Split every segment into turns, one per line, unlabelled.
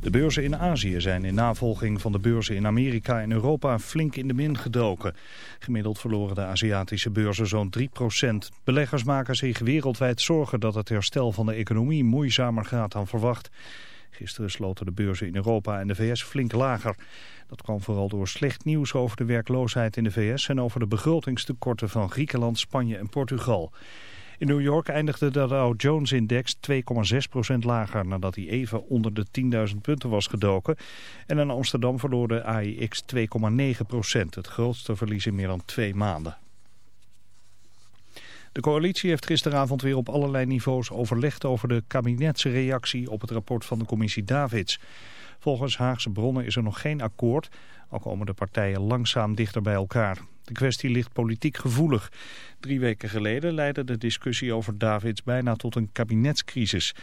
De beurzen in Azië zijn in navolging van de beurzen in Amerika en Europa flink in de min gedoken. Gemiddeld verloren de Aziatische beurzen zo'n 3% Beleggers maken zich wereldwijd zorgen dat het herstel van de economie moeizamer gaat dan verwacht. Gisteren sloten de beurzen in Europa en de VS flink lager. Dat kwam vooral door slecht nieuws over de werkloosheid in de VS en over de begrotingstekorten van Griekenland, Spanje en Portugal. In New York eindigde de Dow Jones-index 2,6% lager nadat hij even onder de 10.000 punten was gedoken. En in Amsterdam verloor de AIX 2,9%, het grootste verlies in meer dan twee maanden. De coalitie heeft gisteravond weer op allerlei niveaus overlegd over de kabinetsreactie op het rapport van de commissie Davids. Volgens Haagse bronnen is er nog geen akkoord, al komen de partijen langzaam dichter bij elkaar. De kwestie ligt politiek gevoelig. Drie weken geleden leidde de discussie over Davids bijna tot een kabinetscrisis.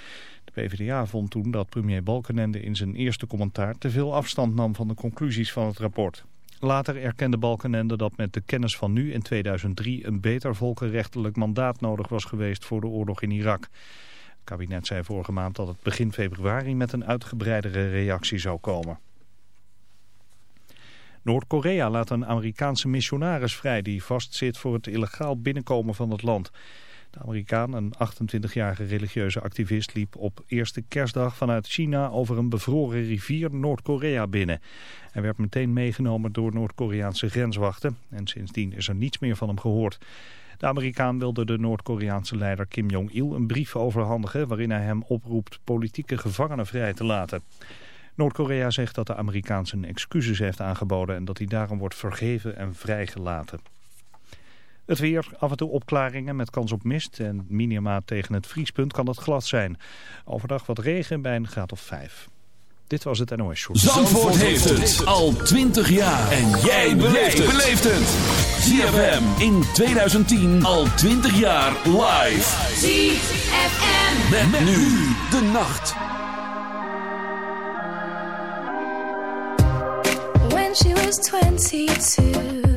De PvdA vond toen dat premier Balkenende in zijn eerste commentaar te veel afstand nam van de conclusies van het rapport. Later erkende Balkenende dat met de kennis van nu in 2003 een beter volkenrechtelijk mandaat nodig was geweest voor de oorlog in Irak. Het kabinet zei vorige maand dat het begin februari met een uitgebreidere reactie zou komen. Noord-Korea laat een Amerikaanse missionaris vrij die vastzit voor het illegaal binnenkomen van het land. De Amerikaan, een 28-jarige religieuze activist, liep op eerste kerstdag vanuit China over een bevroren rivier Noord-Korea binnen. Hij werd meteen meegenomen door Noord-Koreaanse grenswachten en sindsdien is er niets meer van hem gehoord. De Amerikaan wilde de Noord-Koreaanse leider Kim Jong-il een brief overhandigen waarin hij hem oproept politieke gevangenen vrij te laten. Noord-Korea zegt dat de Amerikaan zijn excuses heeft aangeboden en dat hij daarom wordt vergeven en vrijgelaten. Het weer, af en toe opklaringen met kans op mist en minima tegen het vriespunt kan het glad zijn. Overdag wat regen bij een graad of 5. Dit was het NOS Show.
Zandvoort, heeft het al 20 jaar. En jij beleeft het. ZFM in 2010 al 20 jaar live.
ZFM.
Met, met nu de nacht.
She was 22,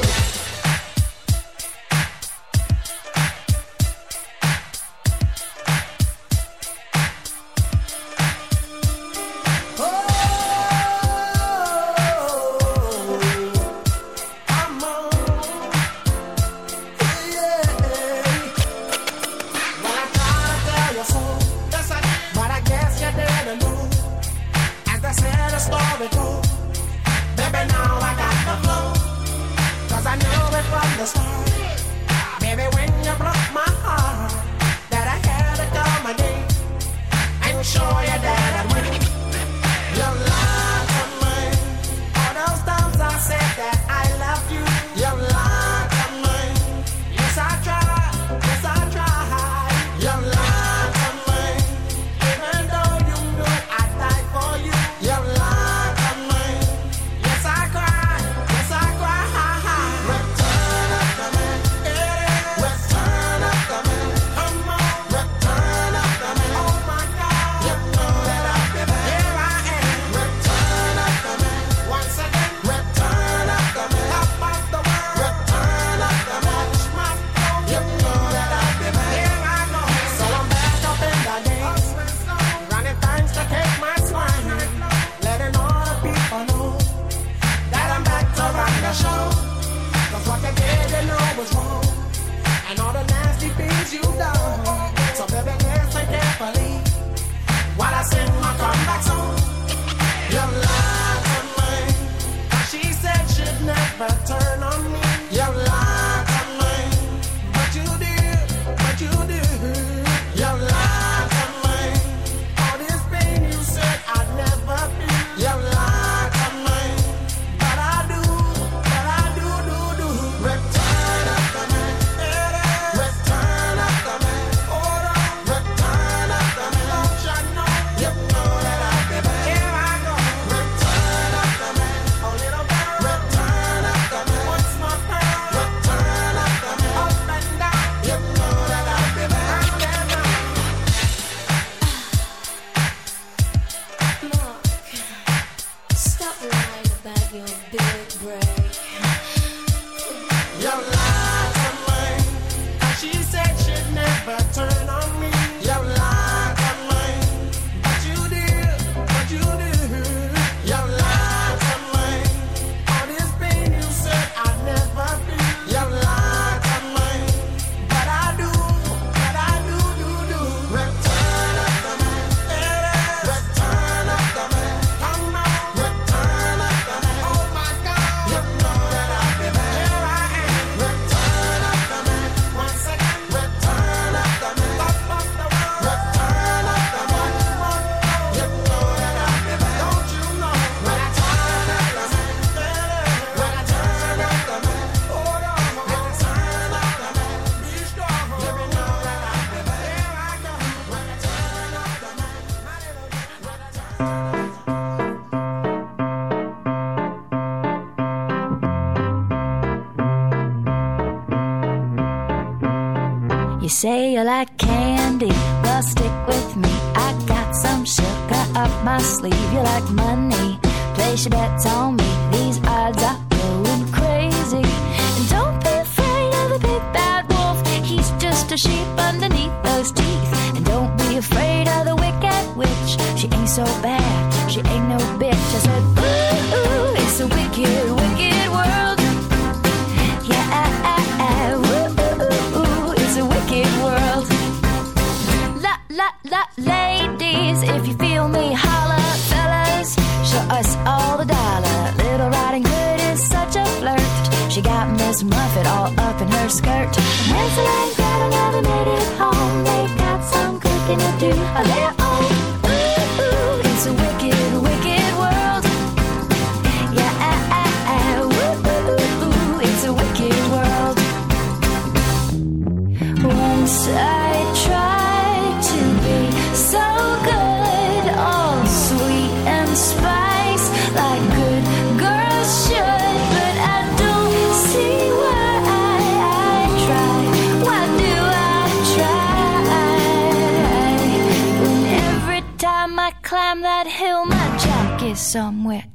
sleeve. You like money, place your bets on me. These odds are going crazy. And don't be afraid of the big bad wolf, he's just a sheep.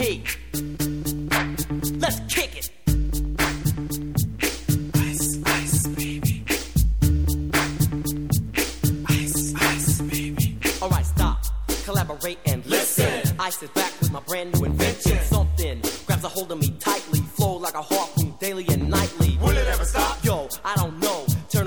Hey,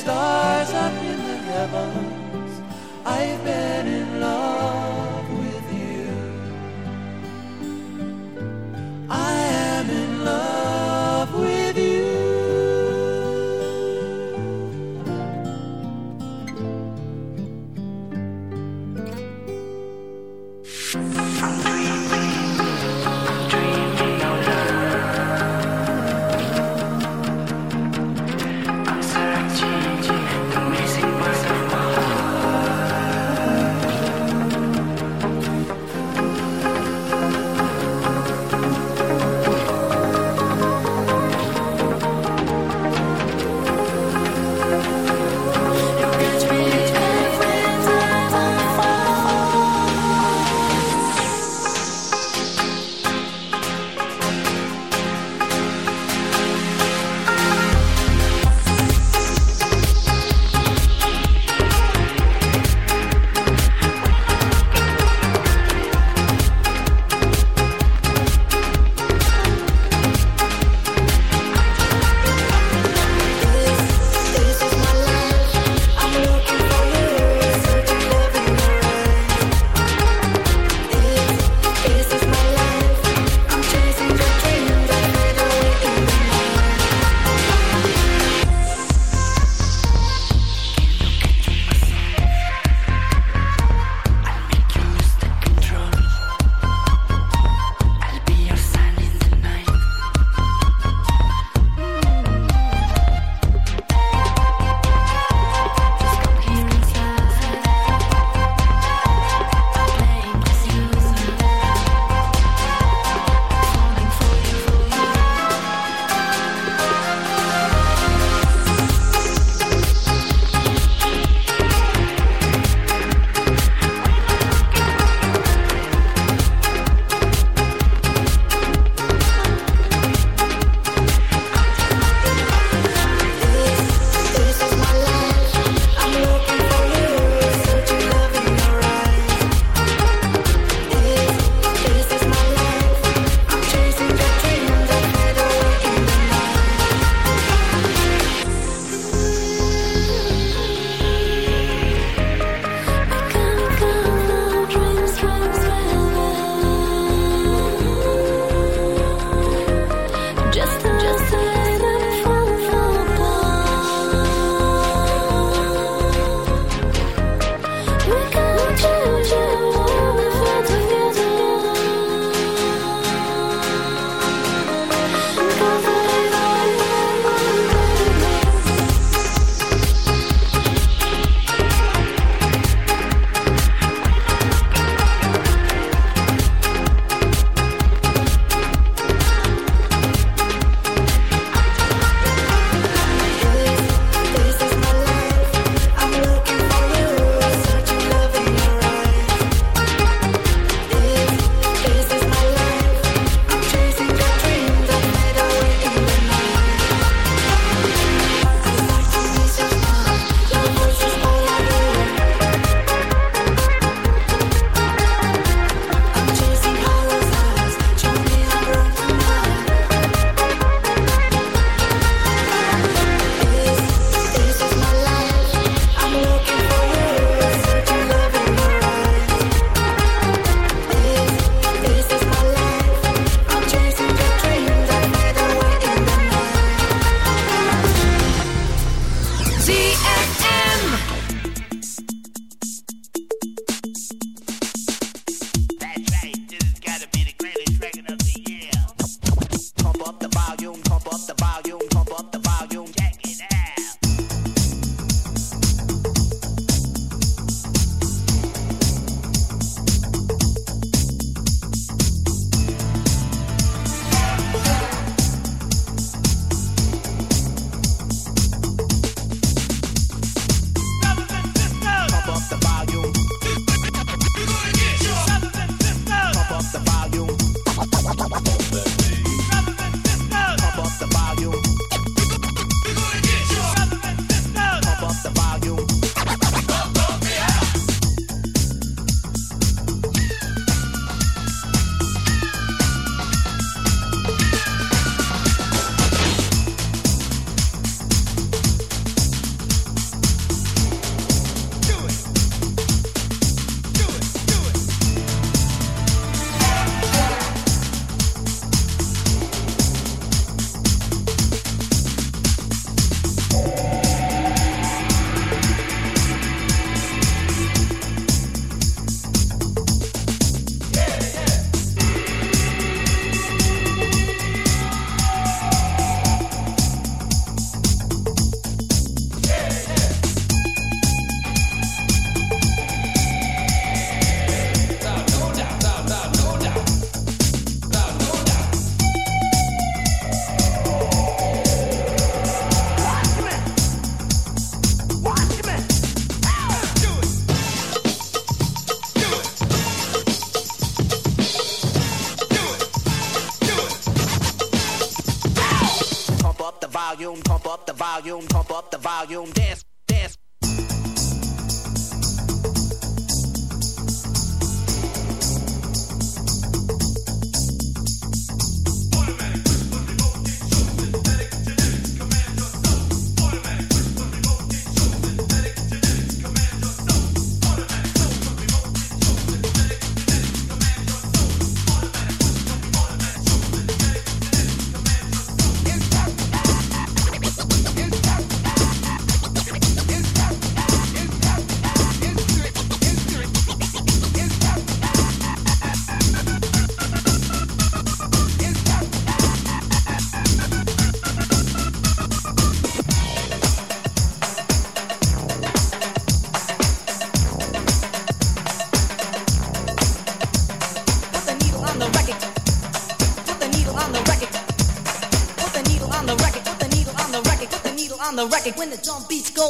stars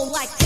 like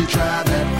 you
try that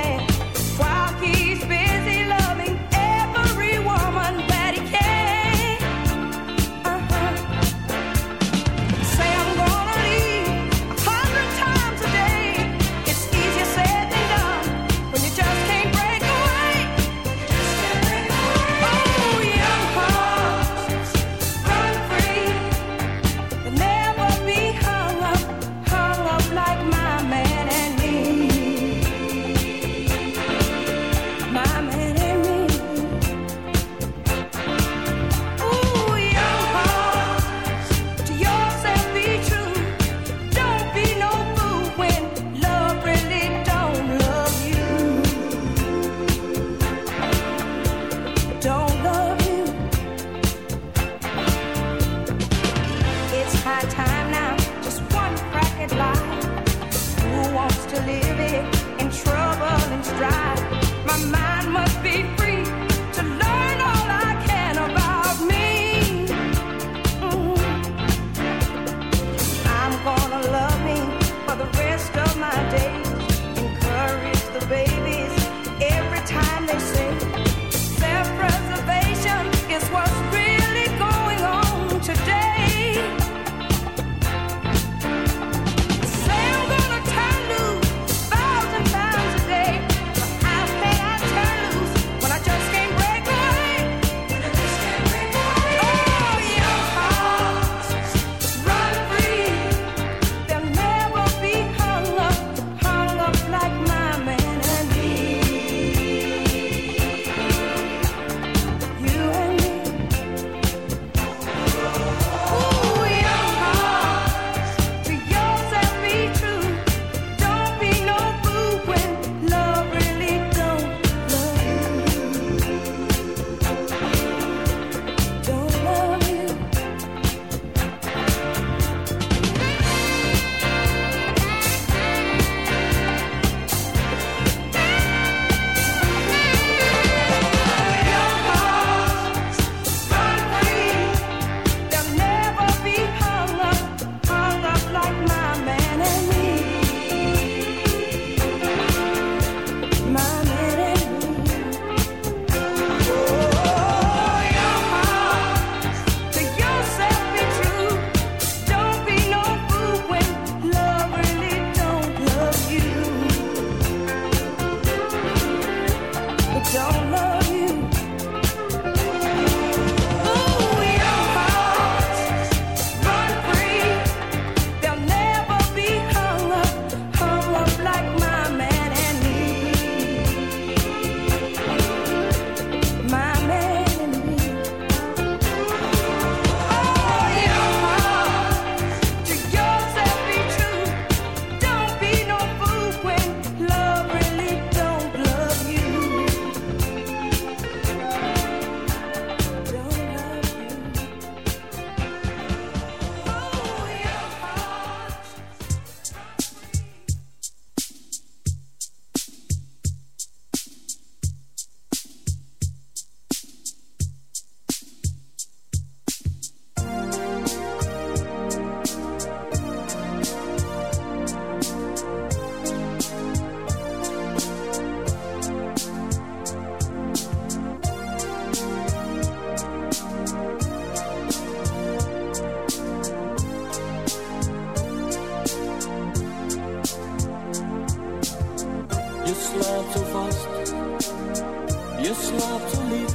Love to
lief.